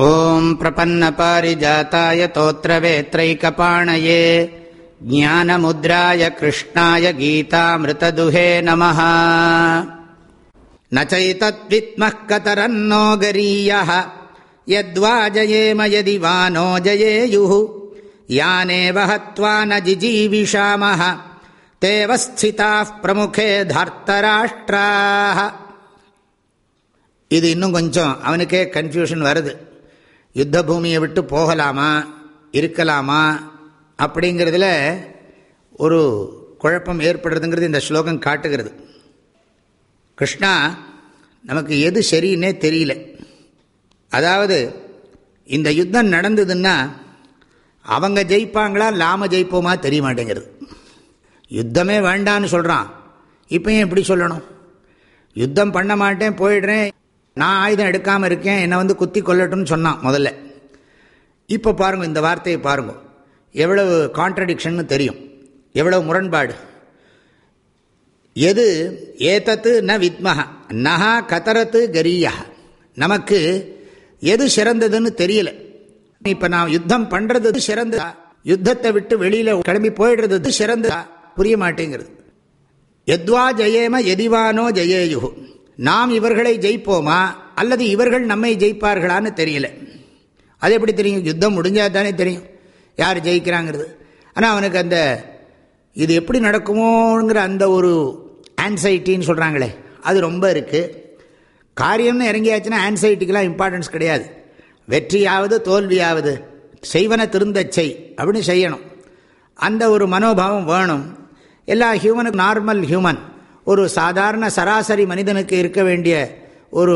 ॐ प्रपन्नपारिजाताय तोत्रवेत्रैकपाणये ज्ञानमुद्राय कृष्णाय गीतामृतदुहे नमः न चैतद्विद्मः कतरन्नो गरीयः यद्वा जयेम यदि वा नो जयेयुः यानेव हत्वा न जिजीविषामः तेव स्थिताः प्रमुखे धार्तराष्ट्राः இது இன்னும் கொஞ்சம் அவனுக்கே கன்ஃபியூஷன் வருது யுத்த பூமியை விட்டு போகலாமா? இருக்கலாமா? அப்படிங்கிறதுல ஒரு குழப்பம் ஏற்படுறதுங்கிறது இந்த ஸ்லோகம் காட்டுகிறது. கிருஷ்ணா நமக்கு எது சரின்னே தெரியல. அதாவது இந்த யுத்தம் நடந்ததுன்னா அவங்க ஜெயிப்பாங்களா லாம ஜெயிப்போமா தெரிய மாட்டேங்கிறது. யுத்தமே வேண்டான்னு சொல்கிறான் இப்பயும் எப்படி சொல்லணும்? யுத்தம் பண்ண மாட்டேன் போயிடுறேன் நான் ஆயுதம் எடுக்காமல் இருக்கேன் என்னை வந்து குத்தி கொல்லட்டும்னு சொன்னான் முதல்ல. இப்போ பாருங்கள் இந்த வார்த்தையை பாருங்க. எவ்வளவு கான்ட்ரடிக்ஷன் தெரியும். எவ்வளவு முரண்பாடு. எது? ஏதத்து ந வித்மஹ. நகா கதரத்து கரியா. நமக்கு எது சிறந்ததுன்னு தெரியல. இப்போ நான் யுத்தம் பண்ணுறது சிறந்ததா? யுத்தத்தை விட்டு வெளியில் கிளம்பி போயிடுறது சிறந்ததா? புரிய மாட்டேங்கிறது. எத்வா ஜெயேம எதிவானோ ஜெயேயுகு நாம் இவர்களை ஜெயிப்போமா? அல்லது இவர்கள் நம்மை ஜெயிப்பார்களான்னு தெரியல. அது எப்படி தெரியும்? யுத்தம் முடிஞ்சால் தானே தெரியும். யார் ஜெயிக்கிறாங்கிறது. ஆனால் அவனுக்கு அந்த இது எப்படி நடக்குமோங்கிற அந்த ஒரு ஆன்சைட்டின்னு சொல்கிறாங்களே அது ரொம்ப இருக்குது காரியம்னு இறங்கியாச்சுன்னா ஆன்சைட்டிக்கெலாம் இம்பார்ட்டன்ஸ் கிடையாது. வெற்றியாவது தோல்வியாவது செய்வன திருந்த செய் அப்படின்னு செய்யணும். அந்த ஒரு மனோபாவம் வேணும். எல்லா ஹியூமனுக்கு நார்மல் ஹியூமன் ஒரு சாதாரண சராசரி மனிதனுக்கு இருக்க வேண்டிய ஒரு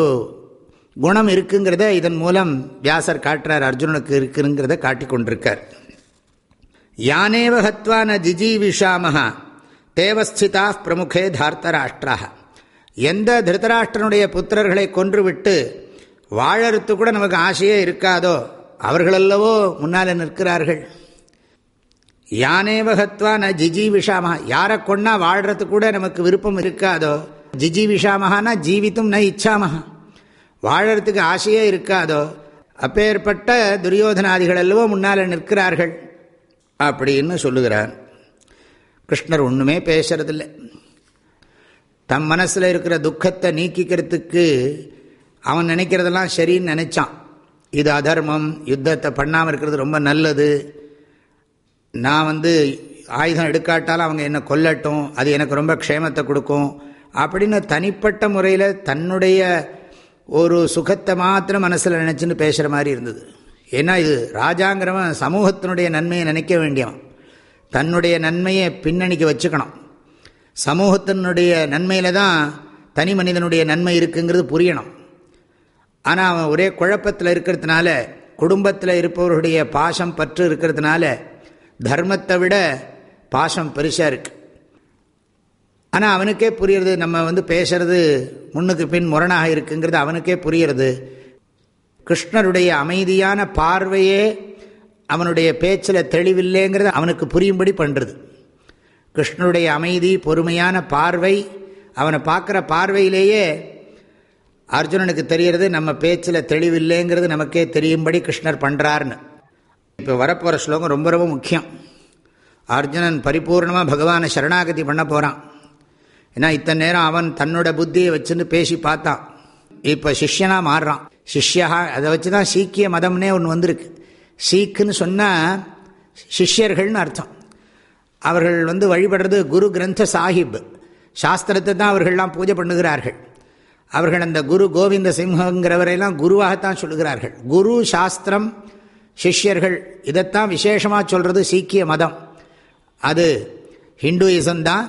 குணம் இருக்குங்கிறத இதன் மூலம் வியாசர் காட்டுறார் அர்ஜுனனுக்கு இருக்குங்கிறத காட்டி கொண்டிருக்கார். யானேவ ஹத்வான ஜிஜீவிஷாமஹா தேவஸ்திதா பிரமுகே தார்த்தராஷ்டிராக எந்த திருதராஷ்டிரனுடைய புத்திரர்களை கொன்றுவிட்டு வாழறது கூட நமக்கு ஆசையே இருக்காதோ அவர்களல்லவோ முன்னால் நிற்கிறார்கள். யானேவகத்வா ந ஜிஜி விஷாமஹா. யாரை கொண்டா வாழ்றது கூட நமக்கு விருப்பம் இருக்காதோ? ஜிஜி விஷாமஹானா ஜீவித்தும் ந இச்சாமஹா. வாழறதுக்கு ஆசையே இருக்காதோ? அப்பேற்பட்ட துரியோதனாதிகள் அல்லவோ முன்னால் நிற்கிறார்கள். அப்படின்னு சொல்லுகிறார். கிருஷ்ணர் ஒன்றுமே பேசுறதில்லை. தம் மனசில் இருக்கிற துக்கத்தை நீக்கிக்கிறதுக்கு அவன் நினைக்கிறதெல்லாம் சரின்னு நினச்சான். இது அதர்மம் யுத்தத்தை பண்ணாமல் இருக்கிறது ரொம்ப நல்லது. நான் வந்து ஆயுதம் எடுக்காட்டாலும் அவங்க என்னை கொல்லட்டும் அது எனக்கு ரொம்ப க்ஷேமத்தை கொடுக்கும் அப்படின்னு தனிப்பட்ட முறையில் தன்னுடைய ஒரு சுகத்தை மாத்திரம் மனசில் நினச்சின்னு பேசுகிற மாதிரி இருந்தது. ஏன்னா இது ராஜாங்கிறவன் சமூகத்தினுடைய நன்மையை நினைக்க வேண்டியவன். தன்னுடைய நன்மையை பின்னணிக்கு வச்சுக்கணும். சமூகத்தினுடைய நன்மையில் தான் தனி மனிதனுடைய நன்மை இருக்குங்கிறது புரியணும். ஆனால் அவன் ஒரே குழப்பத்தில் இருக்கிறதுனால குடும்பத்தில் இருப்பவர்களுடைய பாசம் பற்று இருக்கிறதுனால தர்மத்தை விட பாசம் பெருசாக இருக்கு. ஆனால் அவனுக்கே புரியுறது நம்ம வந்து பேசுறது முன்னுக்கு பின் முரணாக இருக்குங்கிறது அவனுக்கே புரியுறது. கிருஷ்ணருடைய அமைதியான பார்வையே அவனுடைய பேச்சில் தெளிவில்லைங்கிறது அவனுக்கு புரியும்படி பண்ணுறது கிருஷ்ணனுடைய அமைதி பொறுமையான பார்வை அவனை பார்க்குற பார்வையிலேயே அர்ஜுனனுக்கு தெரியறது நம்ம பேச்சில் தெளிவில்லைங்கிறது நமக்கே தெரியும்படி கிருஷ்ணர் பண்ணுறாருன்னு இப்போ வரப்போகிற ஸ்லோகம் ரொம்ப ரொம்ப முக்கியம். அர்ஜுனன் பரிபூர்ணமாக பகவானை சரணாகதி பண்ண போகிறான் ஏன்னா இத்தனை நேரம் அவன் தன்னோட புத்தியை வச்சுன்னு பேசி பார்த்தான் இப்போ சிஷ்யனாக மாறுறான். சிஷ்யா அதை வச்சு தான் சீக்கிய மதம்னே ஒன்று வந்திருக்கு. சீக்குன்னு சொன்னால் சிஷ்யர்கள்னு அர்த்தம். அவர்கள் வந்து வழிபடுறது குரு கிரந்த சாஹிப். சாஸ்திரத்தை தான் அவர்கள்லாம் பூஜை பண்ணுகிறார்கள். அவர்கள் அந்த குரு கோவிந்த சிம்ஹங்கிறவரையெல்லாம் குருவாகத்தான் சொல்லுகிறார்கள். குரு சாஸ்திரம் சிஷ்யர்கள் இதைத்தான் விசேஷமாக சொல்கிறது சீக்கிய மதம். அது ஹிந்துயிசம் தான்.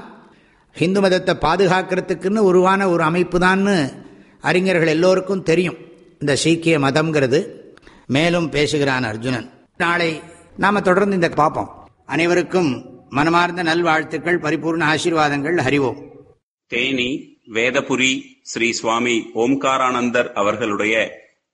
ஹிந்து மதத்தை பாதுகாக்கிறதுக்குன்னு உருவான ஒரு அமைப்பு தான்னு அறிஞர்கள் எல்லோருக்கும் தெரியும் இந்த சீக்கிய மதம்ங்கிறது. மேலும் பேசுகிறான் அர்ஜுனன். நாளை நாம் தொடர்ந்து இந்த பார்ப்போம். அனைவருக்கும் மனமார்ந்த நல்வாழ்த்துக்கள் பரிபூர்ண ஆசீர்வாதங்கள் அறிவோம் தேனி வேதபுரி ஸ்ரீ சுவாமி ஓம்காரானந்தர் அவர்களுடைய